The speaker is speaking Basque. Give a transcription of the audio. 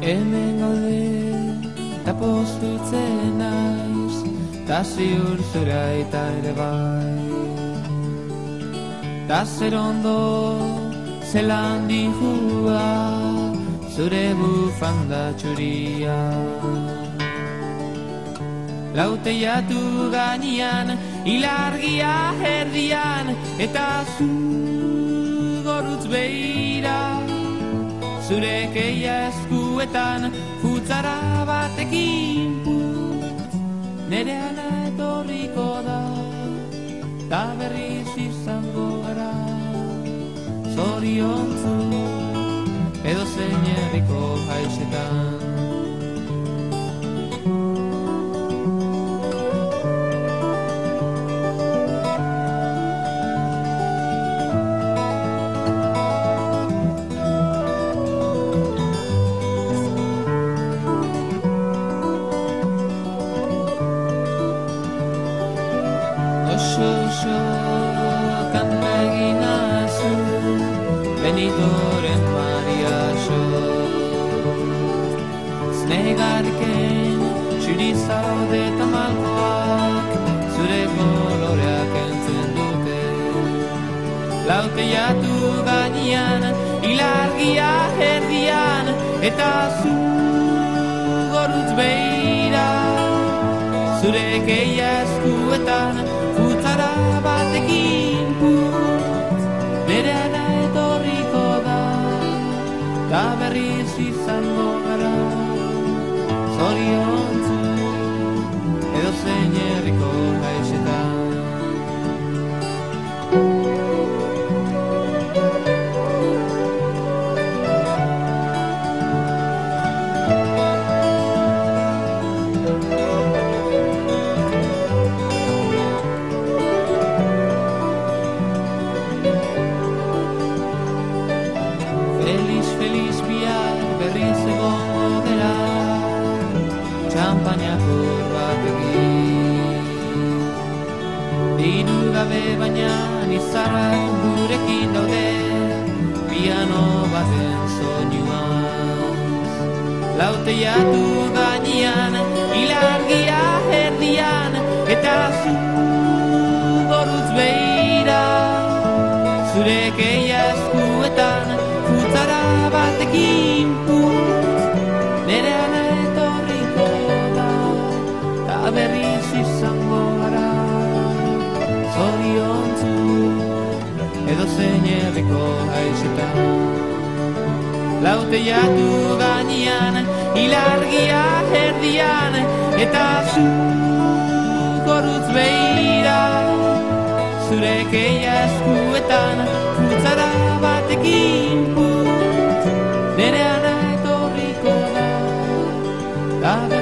Hemen gaude eta postutzen naiz Ta ziur zura eta ere bai. Ta zer ondo zelan dihua Zure bufanda txuria. Laute jatu gainian Ilargia herdian Eta zu gorutz behira Zure keia eskuetan Futzara batekin put Nere ana etorriko da Ta berriz izango gara. Zoriontzu Edo zein herriko jaixetan Benitoren Maria so Znegarken txuri zaude eta malkoak Zure koloreak entzen dute Laute jatu gainean Ilargia herdian Eta zu gorutz behira Zure keia eskuetan Futzara batekin Nere Ta berriz izango gara Zoriontzu Edo zein herriko gaixetan Feliz, feliz bihar berriz egongo dela. Txampainako bat egin. Gabe baina nizarrak gurekin daude. Piano baten soinuaz Laute jatu gainean, ilargia herdian Eta zu gorutz behira. Zure keia eskuetan batekin Nere ana etorriko da Ta berriz izango gara. Zoriontzu Edo zein herriko haixetan Laute jatu gainean Ilargia herdian Eta zu gorutz behira. Zure keia eskuetan Futzara batekin cada